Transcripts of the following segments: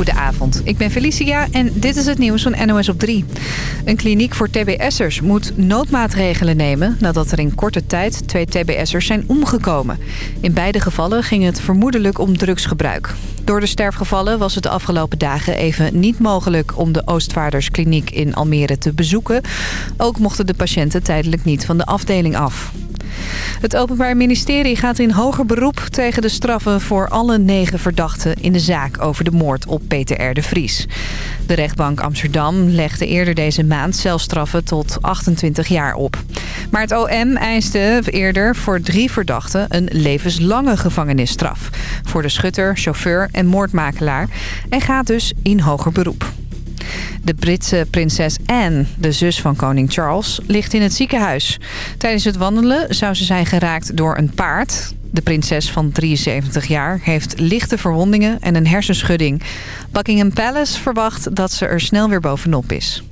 Goedenavond, ik ben Felicia en dit is het nieuws van NOS op 3. Een kliniek voor tbs'ers moet noodmaatregelen nemen... nadat er in korte tijd twee tbs'ers zijn omgekomen. In beide gevallen ging het vermoedelijk om drugsgebruik. Door de sterfgevallen was het de afgelopen dagen even niet mogelijk... om de Oostvaarderskliniek in Almere te bezoeken. Ook mochten de patiënten tijdelijk niet van de afdeling af. Het Openbaar Ministerie gaat in hoger beroep tegen de straffen voor alle negen verdachten in de zaak over de moord op Peter R. de Vries. De rechtbank Amsterdam legde eerder deze maand celstraffen tot 28 jaar op. Maar het OM eiste eerder voor drie verdachten een levenslange gevangenisstraf. Voor de schutter, chauffeur en moordmakelaar. En gaat dus in hoger beroep. De Britse prinses Anne, de zus van koning Charles, ligt in het ziekenhuis. Tijdens het wandelen zou ze zijn geraakt door een paard. De prinses van 73 jaar heeft lichte verwondingen en een hersenschudding. Buckingham Palace verwacht dat ze er snel weer bovenop is.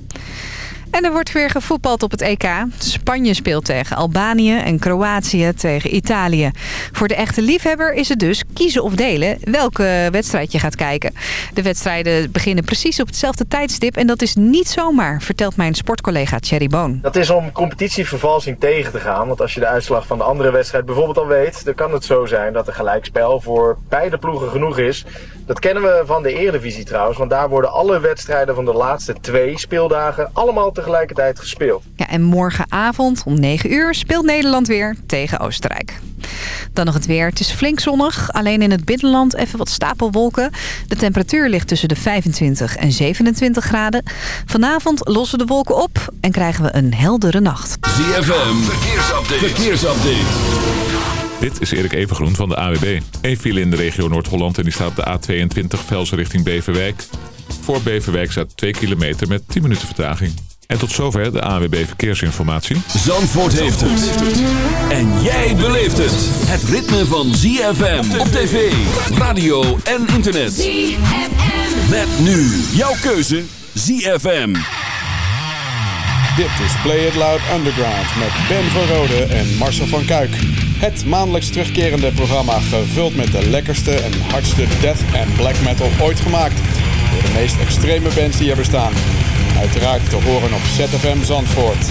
En er wordt weer gevoetbald op het EK. Spanje speelt tegen Albanië en Kroatië tegen Italië. Voor de echte liefhebber is het dus kiezen of delen welke wedstrijd je gaat kijken. De wedstrijden beginnen precies op hetzelfde tijdstip en dat is niet zomaar, vertelt mijn sportcollega Thierry Boon. Dat is om competitievervalsing tegen te gaan, want als je de uitslag van de andere wedstrijd bijvoorbeeld al weet, dan kan het zo zijn dat een gelijkspel voor beide ploegen genoeg is. Dat kennen we van de Eredivisie trouwens, want daar worden alle wedstrijden van de laatste twee speeldagen allemaal tegelijkertijd gespeeld. Ja, en morgenavond om 9 uur speelt Nederland weer tegen Oostenrijk. Dan nog het weer. Het is flink zonnig. Alleen in het binnenland even wat stapelwolken. De temperatuur ligt tussen de 25 en 27 graden. Vanavond lossen de wolken op en krijgen we een heldere nacht. ZFM, verkeersupdate. verkeersupdate. Dit is Erik Evengroen van de AWB. Eén file in de regio Noord-Holland en die staat op de A22 Velsen richting Beverwijk. Voor Beverwijk staat 2 kilometer met 10 minuten vertraging. En tot zover de ANWB Verkeersinformatie. Zandvoort heeft het. En jij beleeft het. Het ritme van ZFM op tv, radio en internet. ZFM. Met nu jouw keuze ZFM. Dit is Play It Loud Underground met Ben van Rode en Marcel van Kuik. Het maandelijks terugkerende programma gevuld met de lekkerste en hardste death en black metal ooit gemaakt. Door de meest extreme bands die er bestaan. Uiteraard te horen op ZFM Zandvoort.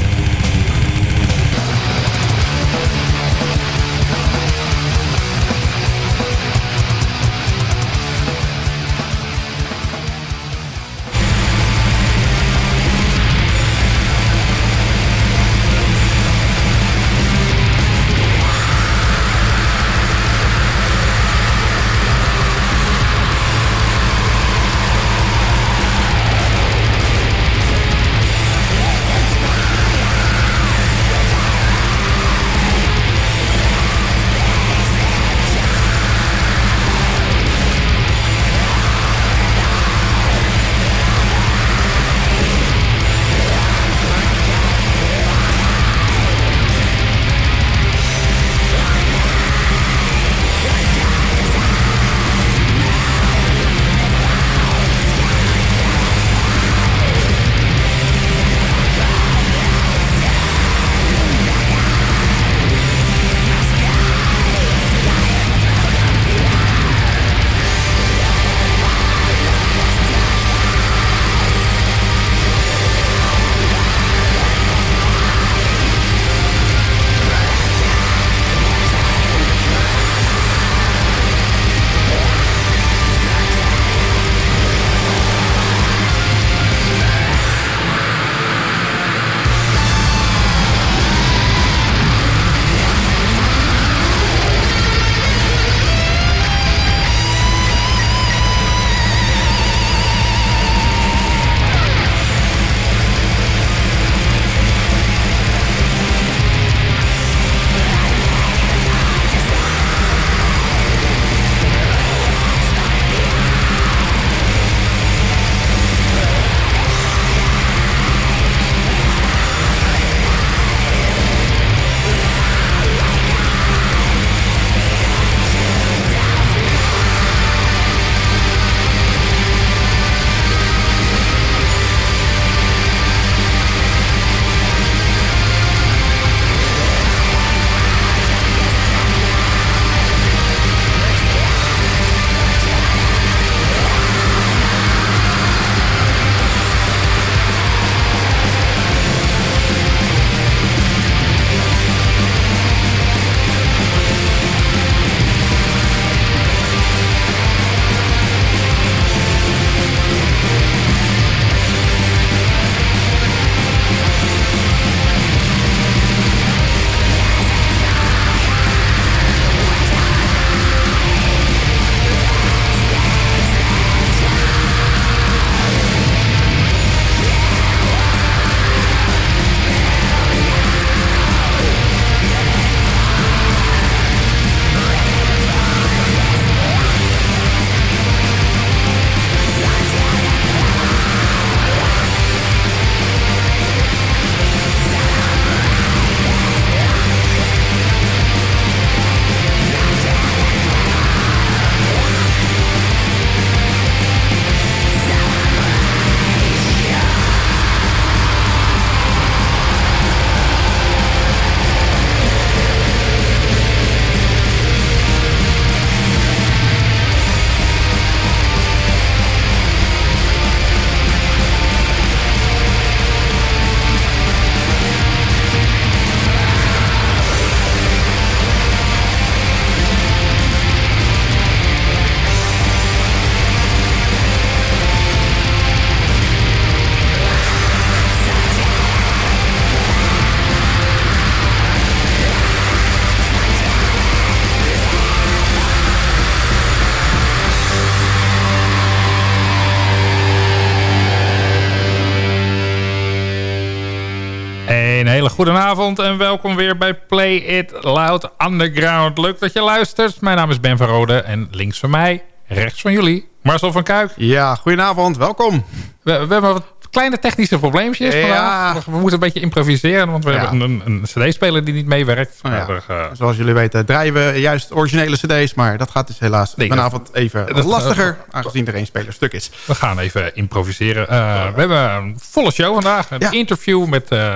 Goedenavond en welkom weer bij Play It Loud Underground. Leuk dat je luistert. Mijn naam is Ben van Rode en links van mij, rechts van jullie, Marcel van Kuik. Ja, goedenavond, welkom. We, hebben wat kleine technische probleempjes ja. vandaag. We, moeten een beetje improviseren, want we hebben een, een cd-speler die niet meewerkt. Nou ja. Eh, zoals jullie weten draaien we juist originele cd's, maar dat gaat dus helaas vanavond even lastiger, aangezien er één speler stuk is. We gaan even improviseren. Eh, we hebben een volle show vandaag. Een interview met... Eh,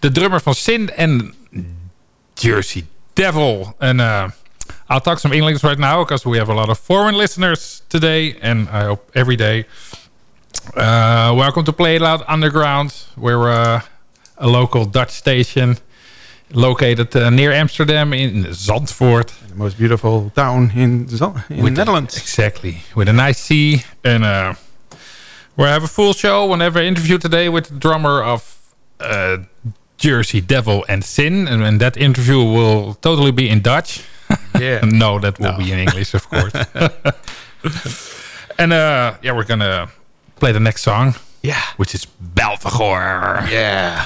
de drummer van Sin en Jersey Devil. En uh, I'll talk some English right now because we have a lot of foreign listeners today and I hope every day. Uh, welcome to Play It Loud Underground. We're uh, a local Dutch station located uh, near Amsterdam in Zandvoort. The most beautiful town in, in the Netherlands. exactly. With a nice sea. And uh, we have a full show. Whenever interview today with the drummer of uh, Jersey Devil and Sin. And, and that interview will totally be in Dutch. Yeah. no, that will no. be in English, of course. and uh, yeah, we're going to play the next song. Yeah. Which is Belfagor. Yeah.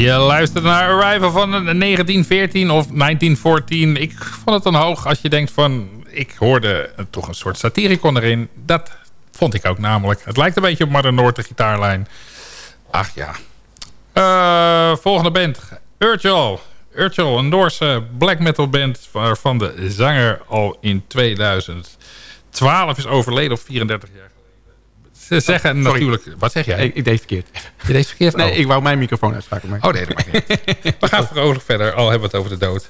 Je luistert naar Arrival van 1914 of 1914. Ik vond het dan hoog als je denkt van... ik hoorde toch een soort satiricon erin. Dat vond ik ook namelijk. Het lijkt een beetje op Mar Noord, de gitaarlijn. Ach ja. Eh, volgende band. Urchel. Urchel, een Noorse black metal band... waarvan de zanger al in 2012 is overleden op 34 jaar zeggen natuurlijk... Wat zeg jij? Ik, deed verkeerd. Je deed verkeerd? Nee, oh. ik wou mijn microfoon uitschakelen. Oh nee, dat mag niet We gaan vrolijk verder, al hebben we het over de dood.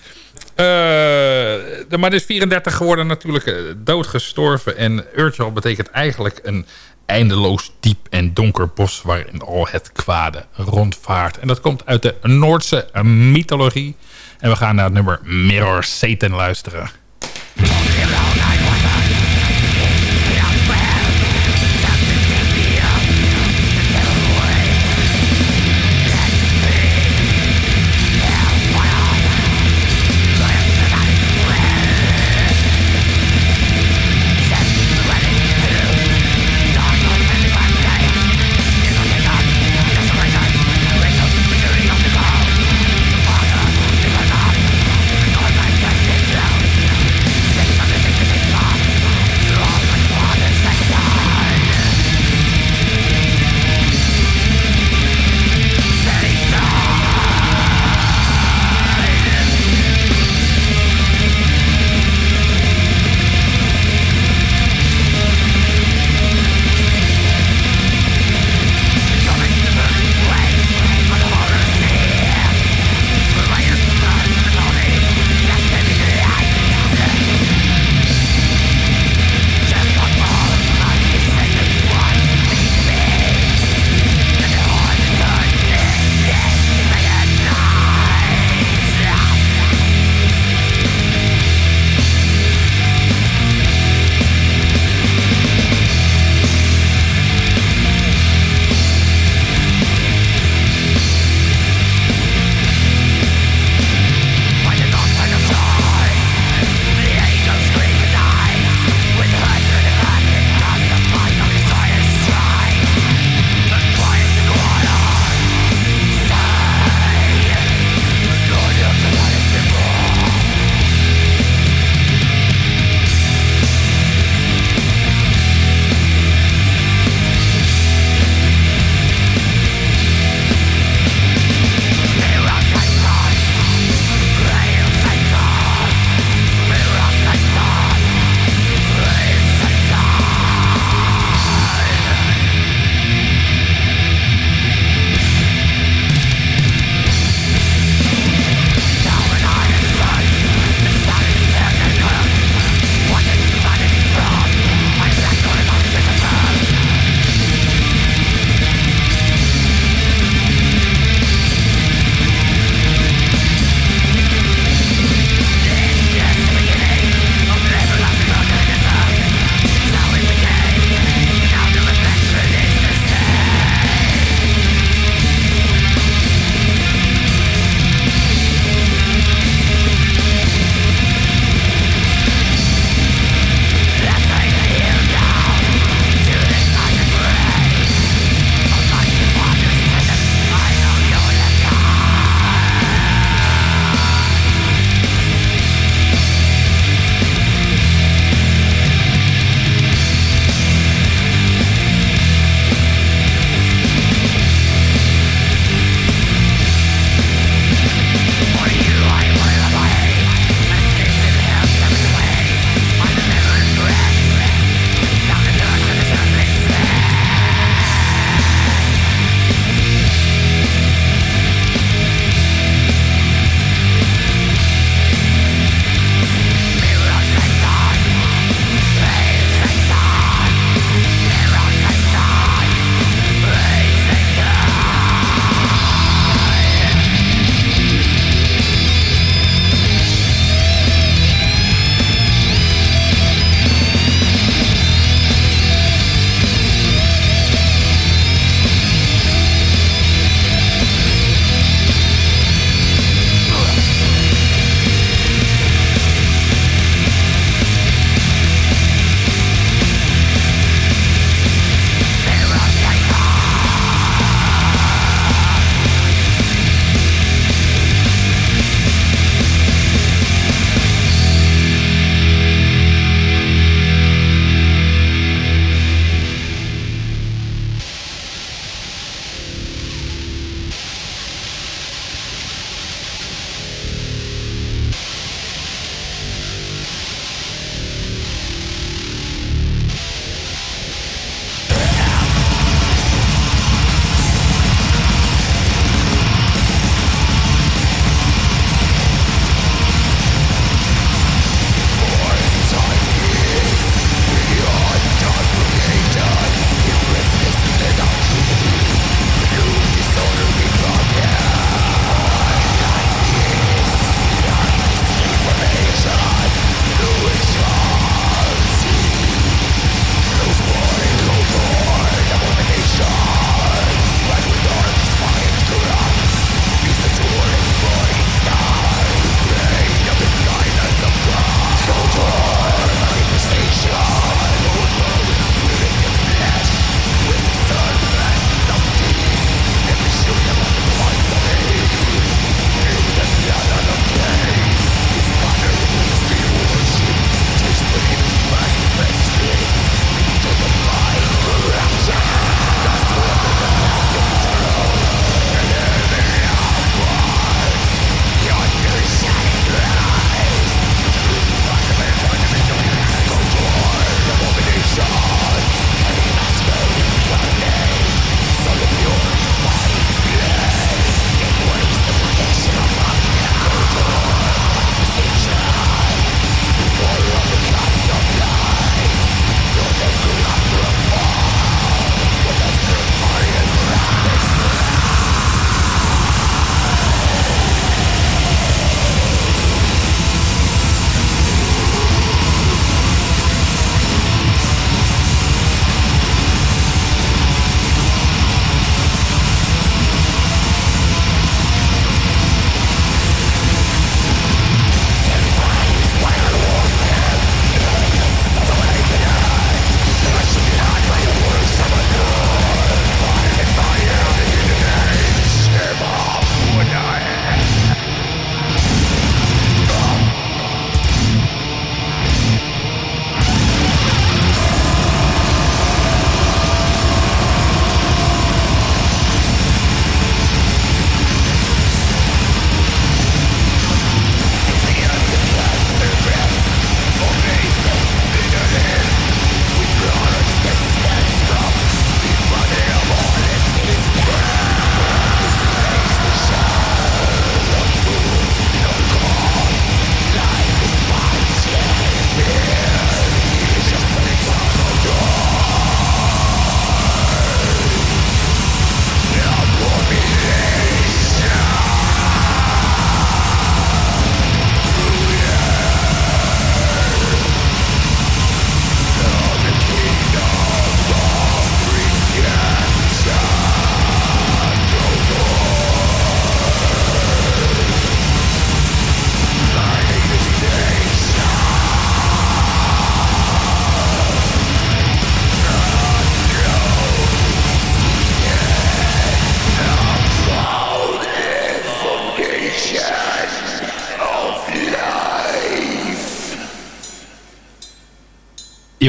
Eh, maar is dus 34 geworden natuurlijk eh, doodgestorven. En Urchal betekent eigenlijk een eindeloos diep en donker bos... waarin al het kwade rondvaart. En dat komt uit de Noordse mythologie. En we gaan naar het nummer Mirror Satan luisteren.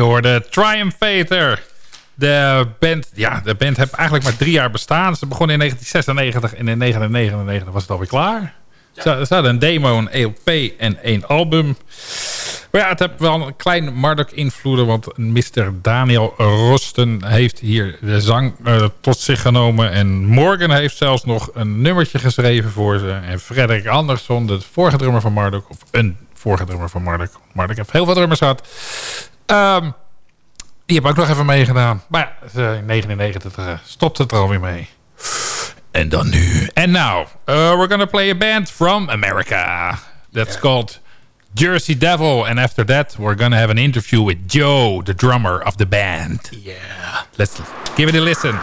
Hoor hoorde Triumphator. De band, ja, de band heeft eigenlijk maar drie jaar bestaan. Ze begonnen in 1996 en in 1999 was het alweer klaar. Ze hadden een demo, een EP en één album. Maar ja, het heeft wel een klein Marduk-invloeden... want Mr. Daniel Rosten heeft hier de zang eh, tot zich genomen... en Morgan heeft zelfs nog een nummertje geschreven voor ze. En Frederik Andersson, de vorige drummer van Marduk... of een vorige drummer van Marduk. Marduk heeft heel veel drummers gehad. Ehm, die heb ik ook nog even meegedaan. Maar ja, eh, in 1999. Eh, stopt het er alweer mee. En dan nu. En nou, uh, we're gonna play a band from America. That's called Jersey Devil. And after that, we're gonna have an interview with Joe, the drummer of the band. Yeah. Let's give it a listen.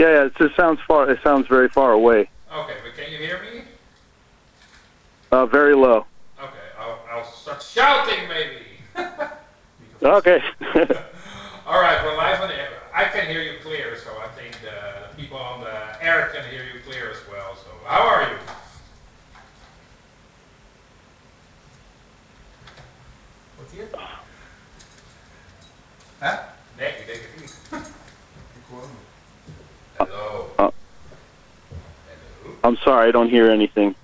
Yeah, it just sounds far. It sounds very far away. Okay, but can you hear me? Uh, very low. Okay, I'll, I'll start shouting maybe. okay. All right, well, live on the air. I can hear you clear, so I think the people on the air can hear you clear as well. So, how are you? What's here? Huh? Nee, ik uh, I'm sorry, I don't hear anything.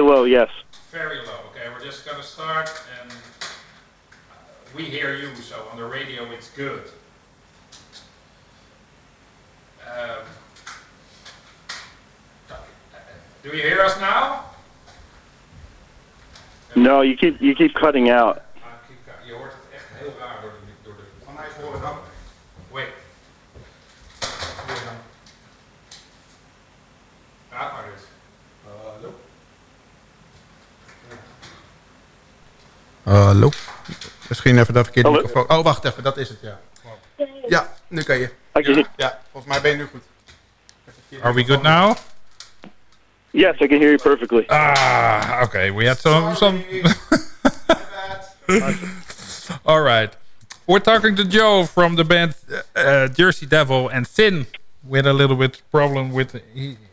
Very low, yes. Very low, okay, we're just gonna start, and uh, we hear you, so on the radio it's good. Uh, do you hear us now? No, you keep you keep cutting out. Hallo? Misschien even dat verkeerde oh, microfoon. Oh, wacht even, dat is het, ja. Ja, nu kan je. Ja, ja, volgens mij ben je nu goed. Are we good now? Yes, I can hear you perfectly. Ah, okay. We had some... some All right. We're talking to Joe from the band uh, uh Jersey Devil and Finn. We had a little bit problem with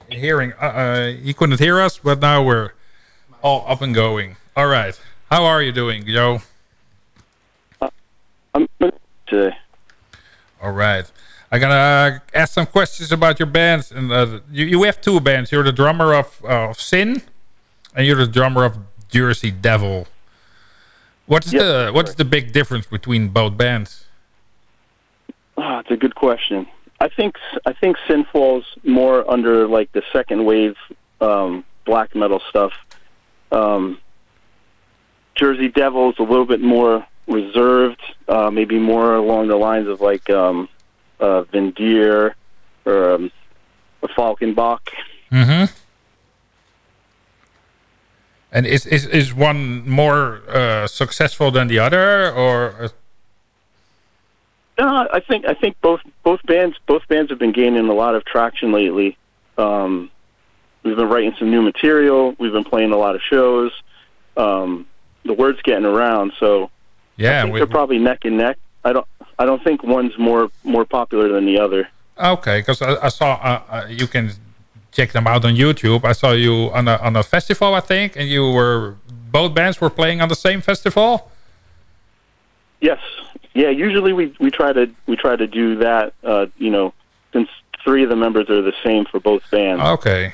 hearing. Uh, uh, he couldn't hear us, but now we're all up and going. All right. How are you doing, Joe? Uh, I'm good today. All right. I'm gonna uh, ask some questions about your bands. And uh, you, you have two bands. You're the drummer of, uh, of Sin, and you're the drummer of Jersey Devil. What's yep, the What's right. the big difference between both bands? Oh, it's a good question. I think I think Sin falls more under like the second wave um, black metal stuff. Um, Jersey Devils a little bit more reserved, uh, maybe more along the lines of like um, uh, or um, Falkenbach. Mm-hmm. And is, is, is one more uh, successful than the other, or? No, uh, I think I think both both bands both bands have been gaining a lot of traction lately. Um, we've been writing some new material. We've been playing a lot of shows. Um, the word's getting around. So yeah, we, they're probably neck and neck. I don't I don't think one's more more popular than the other. Okay, because I, I, saw uh, uh, you can check them out on YouTube. I saw you on a on a festival, I think, and you were both bands were playing on the same festival. Yes. Yeah. Usually we we try to we try to do that. Uh, you know, since three of the members are the same for both bands. Okay.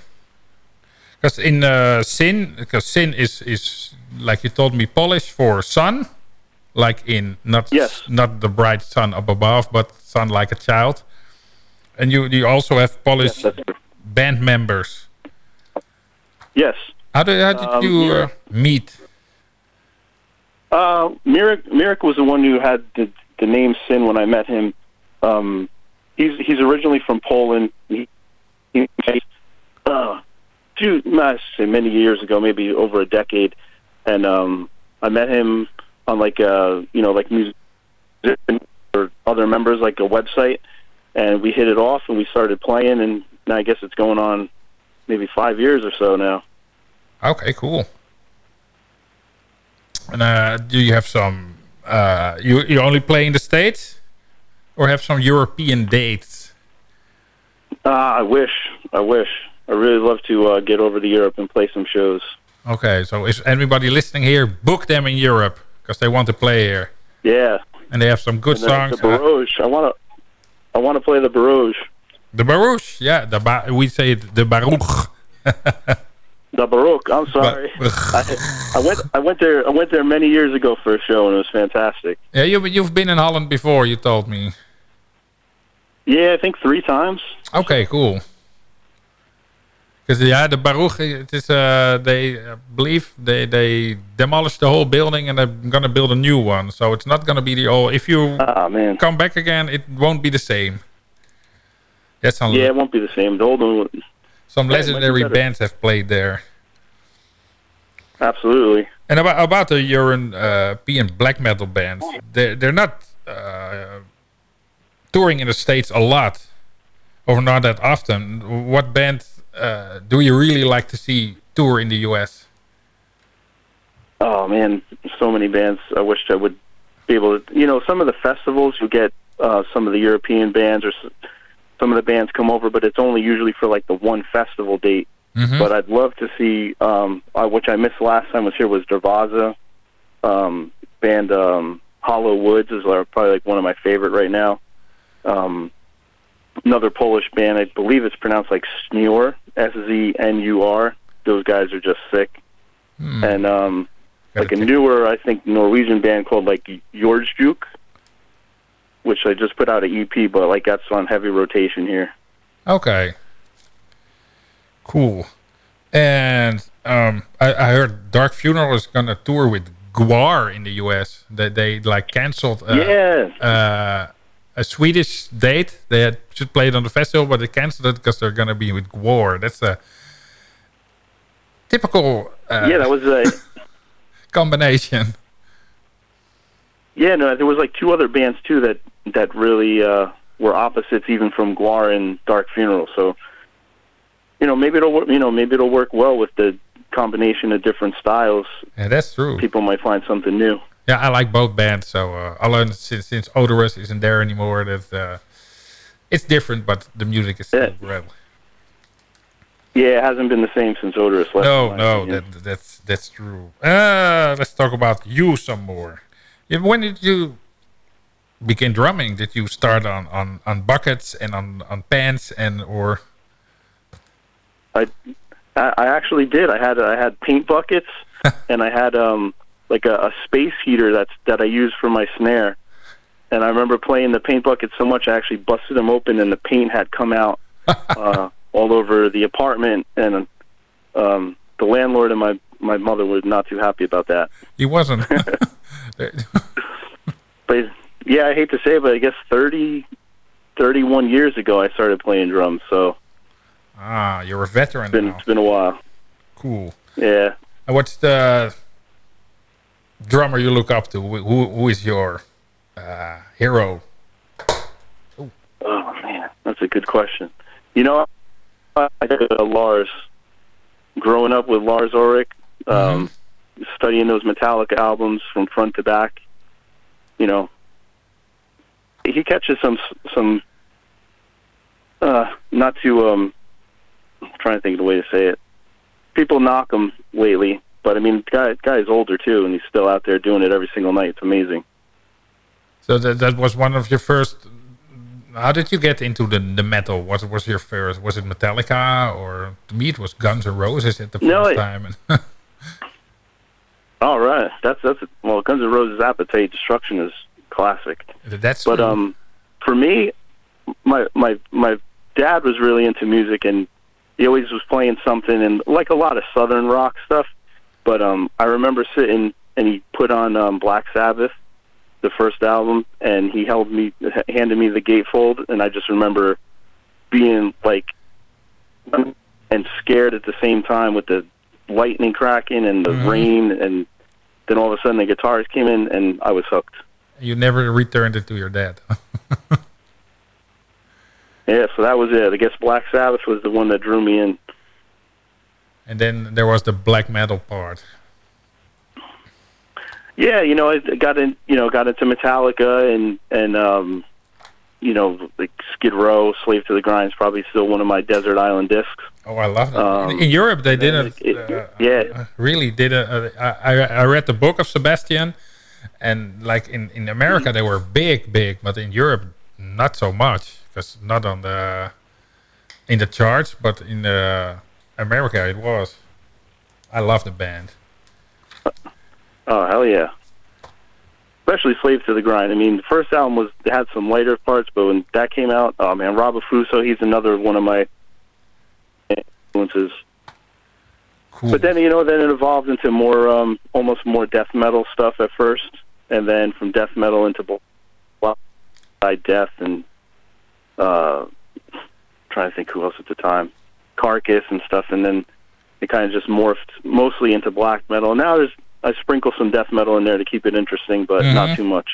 Because in uh, sin, because sin is is like you told me, Polish for sun, like in not yes. not the bright sun up above, but sun like a child. And you you also have Polish yes, band members. Yes. How did how did um, you uh, meet? Uh, Mirik Mirik was the one who had the the name Sin when I met him. Um, he's he's originally from Poland. He, he few, say, many years ago, maybe over a decade, and um, I met him on like a uh, you know like music or other members like a website, and we hit it off and we started playing, and now I guess it's going on maybe five years or so now. Okay, cool. And uh, do you have some? Uh, you you only play in the states, or have some European dates? Ah, uh, I wish. I wish. I really love to uh, get over to Europe and play some shows. Okay, so is anybody listening here? Book them in Europe because they want to play here. Yeah, and they have some good songs. The Baroge. I want to, I want to play the Baroge. The Baroge, yeah. The ba we say the Baroque. the Baroque. I'm sorry. Ba I, I, went. I went there. I went there many years ago for a show, and it was fantastic. Yeah, you, you've been in Holland before. You told me. Yeah, I think three times. Okay, cool. Because yeah, the Baruch, it is uh, they believe they they demolished the whole building and they're gonna build a new one. So it's not gonna be the old. If you oh, come back again, it won't be the same. That's yeah, it won't be the same. The old one. Some legendary bands have played there. Absolutely. And about about the European uh, black metal bands, they're they're not uh, touring in the states a lot, or not that often. What band uh, do you really like to see tour in the U.S.? Oh man, so many bands. I wish I would be able to. You know, some of the festivals you get uh, some of the European bands or some of the bands come over, but it's only usually for like the one festival date. Mm -hmm. But I'd love to see, um, which I missed last time I was here, was Dervaza. Um, band um, Hollow Woods is probably like one of my favorite right now. Um, another Polish band, I believe it's pronounced like Sneor. S Z N U R. Those guys are just sick. Mm. And um, like a newer, I think Norwegian band called like Jordsjuk, which I just put out an EP, but like that's on heavy rotation here. Okay. Cool. And um, I, I heard Dark Funeral is gonna tour with Guar in the U.S. That they, they like canceled. Uh, yeah. Uh, a Swedish date. They had, should play it on the festival, but they canceled it because they're going to be with Gwar. That's a typical. Uh, yeah, that was a combination. Yeah, no, there was like two other bands too that that really uh, were opposites, even from Guar and Dark Funeral. So, you know, maybe it'll work. You know, maybe it'll work well with the combination of different styles. Yeah, that's true. People might find something new. Yeah, I like both bands. So uh, I learned since since Odorous isn't there anymore that uh, it's different, but the music is still yeah. Yeah, it hasn't been the same since Odorous left. No, no, that, that's that's true. Uh, let's talk about you some more. When did you begin drumming? Did you start on on on buckets and on on pants and or? I I, actually did. I had I had paint buckets, and I had um like a, a space heater that's that I used for my snare. And I remember playing the paint buckets so much I actually busted them open, and the paint had come out uh, all over the apartment. And um, the landlord and my my mother was not too happy about that. He wasn't. but yeah, I hate to say, it, but I guess thirty thirty one years ago, I started playing drums. So Ah, you're a veteran. It's been, now. It's been a while. Cool. Yeah. And what's the drummer you look up to? Who, who is your uh, hero? Ooh. Oh man, that's a good question. You know, I uh, Lars. Growing up with Lars Ulrich, mm-hmm. um, mm -hmm. studying those Metallica albums from front to back, you know, he catches some some uh, not too. um, trying to think of the way to say it. People knock him lately, but I mean, guy guy's older too, and he's still out there doing it every single night. It's amazing. So that that was one of your first. How did you get into the the metal? What was your first? Was it Metallica or to me it was Guns N' Roses at the first no, it, time? all right, that's that's well, Guns N' Roses' Appetite Destruction is classic. That's but true. um, for me, my my my dad was really into music, and he always was playing something and like a lot of southern rock stuff. But um, I remember sitting and he put on um, Black Sabbath, the first album, and he held me, handed me the gatefold, and I just remember being like and scared at the same time with the lightning cracking and the mm-hmm. rain and then all of a sudden the guitars came in and I was hooked. You never returned it to your dad. Yeah, so that was it. I guess Black Sabbath was the one that drew me in. And then there was the black metal part. Yeah, you know, I got in, you know, got into Metallica and and um, you know, like Skid Row, Slave to the Grind is probably still one of my Desert Island discs. Oh, I love that. Um, in Europe, they did not it, uh, yeah, uh, really did I, I read the book of Sebastian, and like in in America, mm-hmm. they were big, big, but in Europe, not so much because not on the in the charts, but in the uh, America it was. I love the band. Oh hell yeah! Especially "Slave to the Grind." I mean, the first album was had some lighter parts, but when that came out, oh man, Rob Afuso, he's another one of my influences. Cool. But then you know, then it evolved into more, um, almost more death metal stuff at first, and then from death metal into by death and uh, trying to think who else at the time, Carcass and stuff, and then it kind of just morphed mostly into black metal. now there's I sprinkle some death metal in there to keep it interesting, but mm-hmm. not too much.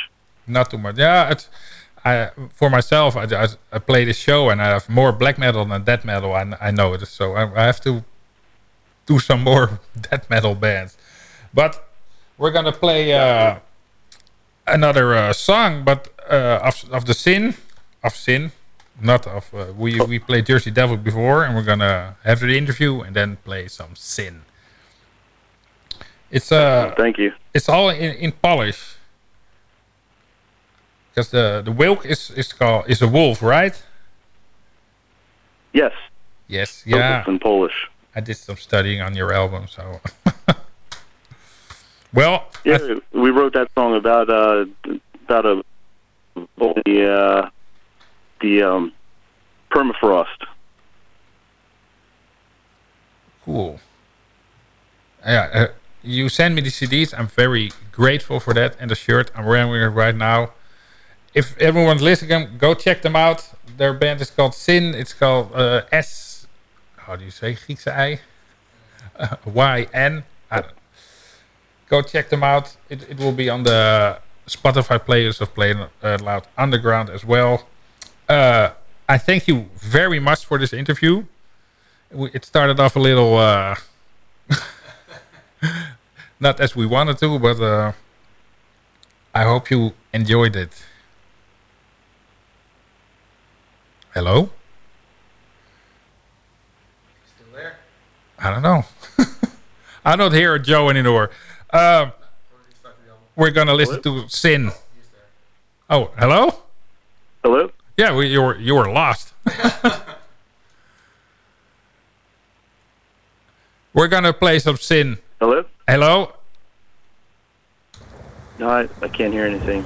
Not too much. Yeah, it's. I, for myself, I, I, I play this show and I have more black metal than death metal. I, I know it, so I, I have to do some more death metal bands. But we're gonna play uh, another uh, song, but uh, of, of the sin, of sin, not of uh, we we played Jersey Devil before, and we're gonna have the interview and then play some Sin. It's uh, thank you. It's all in, in Polish because the the wolf is is called is a wolf, right? Yes. Yes. Yeah. In Polish. I did some studying on your album, so. well. Yeah, we wrote that song about uh about a. Uh, the um, permafrost. Cool. Yeah, uh, you send me the CDs. I'm very grateful for that. And the shirt I'm wearing it right now. If everyone's listening, go check them out. Their band is called Sin. It's called uh, S. How do you say Griekse I? Uh, y N. Go check them out. It, it will be on the Spotify players of Playing uh, Loud Underground as well. Uh, I thank you very much for this interview. It started off a little uh, not as we wanted to, but uh, I hope you enjoyed it. Hello? Still there? I don't know. I don't hear Joe anymore. Um, we're gonna listen to Sin. Oh, hello. Hello. Yeah, well, you were you were lost. we're gonna play some sin. Hello. Hello. No, I, I can't hear anything.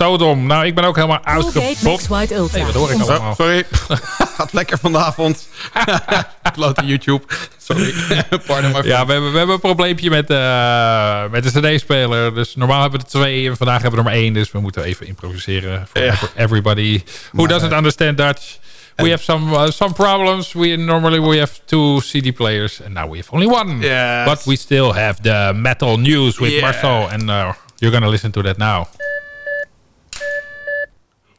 Zo dom. Nou, ik ben ook helemaal uitgebokt. Hey, wat hoor ik allemaal. sorry. Gaat lekker vanavond. Klote YouTube. Sorry. Pardon maar. Ja, we hebben, we hebben een probleempje met, eh, met de cd-speler. Dus normaal hebben we er twee en vandaag hebben we er maar één. Dus we moeten even improviseren. Voor everybody who doesn't eh, understand Dutch. we have some uh, some problems. We normally we have two CD players, and now we have only one. Yes. But we still have the metal news with Marcel, and uh, you're gonna listen to that now.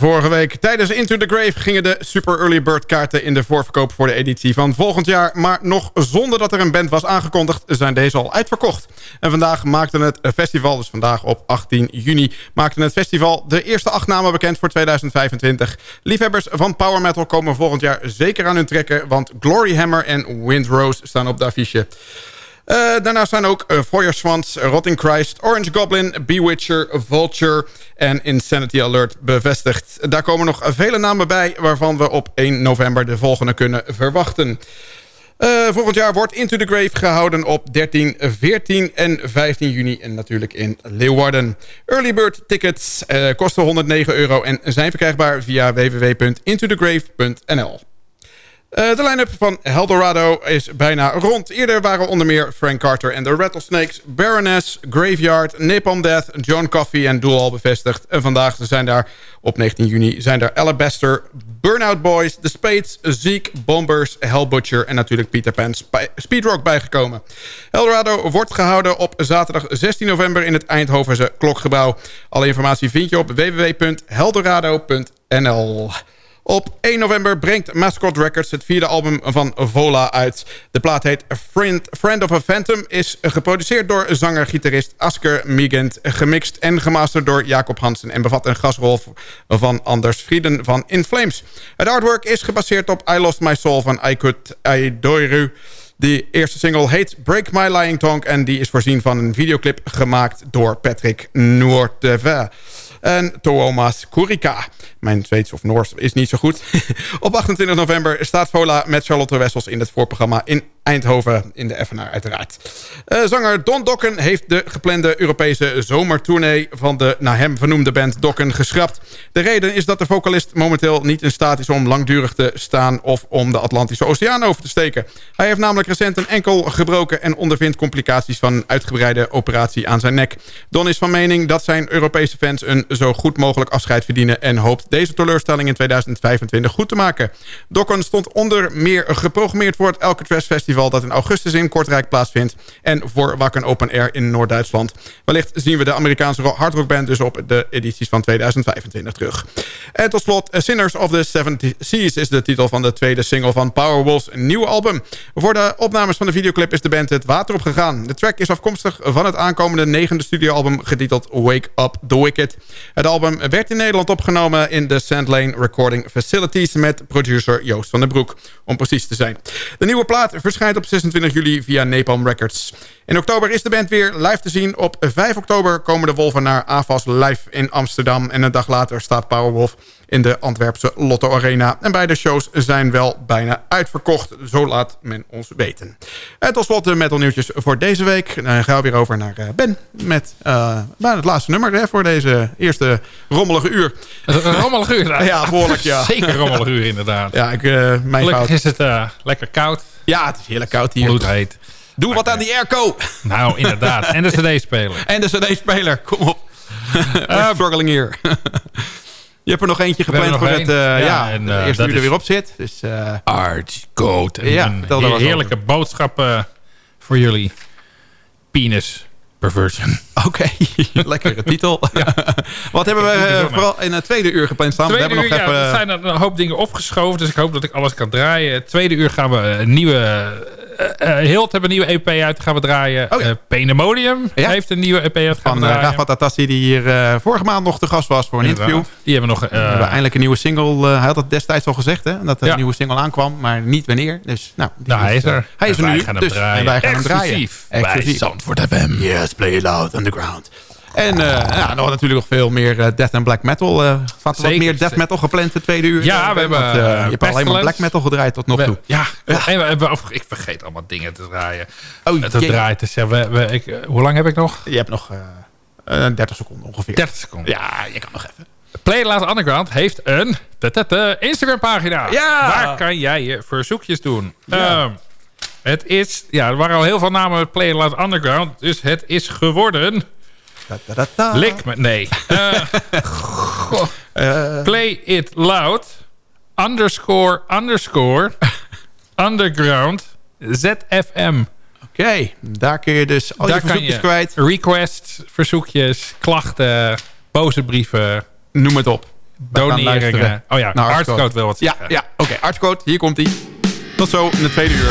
vorige week. Tijdens Into the Grave gingen de Super Early Bird kaarten in de voorverkoop voor de editie van volgend jaar. Maar nog zonder dat er een band was aangekondigd zijn deze al uitverkocht. En vandaag maakte het festival, dus vandaag op 18 juni, maakte het festival de eerste acht namen bekend voor 2025. Liefhebbers van power metal komen volgend jaar zeker aan hun trekken, want Glory Hammer en Windrose staan op de affiche. Eh, daarnaast zijn ook uh, Swans, Rotting Christ, Orange Goblin, Bewitcher, Vulture en Insanity Alert bevestigd. Daar komen nog vele namen bij waarvan we op 1 november de volgende kunnen verwachten. Uh, volgend jaar wordt Into the Grave gehouden op 13, 14 en 15 juni. En natuurlijk in Leeuwarden. Early Bird tickets kosten 109 euro en zijn verkrijgbaar via www.intothegrave.nl. Eh, de line-up van Eldorado is bijna rond. Eerder waren onder meer Frank Carter en de Rattlesnakes... Baroness, Graveyard, Napalm Death, John Coffey en Doel bevestigd. En vandaag zijn daar, op 19 juni, zijn daar Alabaster... Burnout Boys, The Spades, Zeke, Bombers, Hellbutcher... en natuurlijk Peter Pan's Speedrock bijgekomen. Eldorado wordt gehouden op zaterdag 16 november... in het Eindhovense Klokgebouw. Alle informatie vind je op www.heldorado.nl. Op 1 november brengt Mascot Records het vierde album van Vola uit. De plaat heet Friend, Friend of a Phantom... is geproduceerd door zanger-gitarist Asker Migent... gemixt en gemasterd door Jacob Hansen... en bevat een gasrol van Anders Frieden van In Flames. Het artwork is gebaseerd op I Lost My Soul van I Aykut Aidoiru... De eerste single heet Break My Lying Tongue... en die is voorzien van een videoclip gemaakt door Patrick Noordeve. En Thomas Kurika. Mijn Zweeds of Noors is niet zo goed. Op 28 november staat Vola met Charlotte Wessels in het voorprogramma in Eindhoven in de FNA uiteraard. Eh, zanger Don Dokken heeft de geplande Europese zomertournee... van de naar hem vernoemde band Dokken geschrapt. De reden is dat de vocalist momenteel niet in staat is om langdurig te staan... of om de Atlantische Oceaan over te steken. Hij heeft namelijk recent een enkel gebroken... en ondervindt complicaties van een uitgebreide operatie aan zijn nek. Don is van mening dat zijn Europese fans een zo goed mogelijk afscheid verdienen... en hoopt deze teleurstelling in 2025 goed te maken. Dokken stond onder meer geprogrammeerd voor het Alcatraz Festival dat in augustus in Kortrijk plaatsvindt. En voor Wakken Open Air in Noord-Duitsland. Wellicht zien we de Amerikaanse hardrockband dus op de edities van 2025 terug. En tot slot, eh, Sinners of the Seven Seas is de titel van de tweede single van Powerwolf's nieuwe album. Voor de opnames van de videoclip is de band het water op gegaan. De track is afkomstig van het aankomende negende studioalbum getiteld Wake Up The Wicked. Het album werd in Nederland opgenomen in de Sandlane Recording Facilities met producer Joost van den Broek om precies te zijn. De nieuwe plaat verschijnt op 26 juli via Napalm Records. In oktober is de band weer live te zien. Op 5 oktober komen de Wolven naar Avas live in Amsterdam. En een dag later staat Powerwolf in de Antwerpse Lotto Arena. En beide shows zijn wel bijna uitverkocht, zo laat men ons weten. En tot slot met metal nieuwtjes voor deze week. Dan gaan we weer over naar eh, Ben met eh, nou, het laatste nummer hè, voor deze eerste rommelige uur. Een rommelige uur? ja, behoorlijk ja. Zeker rommelig uur inderdaad. Ja, ik, eh, mijn Gelukkig is het lekker koud. Ja, het is heerlijk koud hier. Doe wat aan die airco. Nou, inderdaad. En de cd-speler. En de cd-speler. Kom op. Uh, struggling hier. Je hebt er nog eentje gepland voor het, eh, ja, ja en, de eh, eerste uur er weer op zit. Dus, eh, Arts, goat. En ja, een heerlijke boodschap voor jullie. Penis. Perversion. Oké, lekkere titel. Wat hebben we vooral in het tweede uur gepland staan? we hebben nog even... ja, er zijn een hoop dingen opgeschoven, dus ik hoop dat ik alles kan draaien. Tweede uur gaan we een nieuwe eh, eh, Hilt hebben een nieuwe EP uit. gaan we draaien. Oh, ja. Eh, heeft een nieuwe EP uit. Van Rafat Atassi, die hier vorige maand nog te gast was voor een interview. Die hebben nog... hebben eindelijk een nieuwe single. hij had dat destijds al gezegd, hè? Dat er een nieuwe single aankwam, maar niet wanneer. Dus nou, nou hij is er. Hij is er nu. dus, En wij gaan hem draaien. Exclusief. Bij Zandvoort FM. Yes, play it loud underground. En eh, ja, nog natuurlijk nog veel meer eh, death en black metal. Uh, wat Zeker, meer death metal gepland de tweede uur? Ja, we hebben... je hebt alleen maar black metal gedraaid tot nog toe. Ja, we hebben, of, ik vergeet allemaal dingen te draaien. Oh, te draaien te zeggen. hoe lang heb ik nog? Je hebt nog 30 seconden ongeveer. 30 seconden. Ja, je kan nog even. Playlast Underground heeft een Instagram-pagina. Ja. Waar kan jij je verzoekjes doen? Ehm, het is, ja, er waren al heel veel namen Playlast Underground. Dus het is geworden... Lik me, nee. Eh, play it loud. Underscore, underscore. underground. ZFM. Oké, daar kun je dus al je verzoekjes kwijt. Requests, verzoekjes, klachten, boze brieven. Noem het op. Doneringen. Oh ja, Artscode wil wat zeggen. Ja, ja. oké. Okay, hier komt hij. Tot zo in de tweede uur.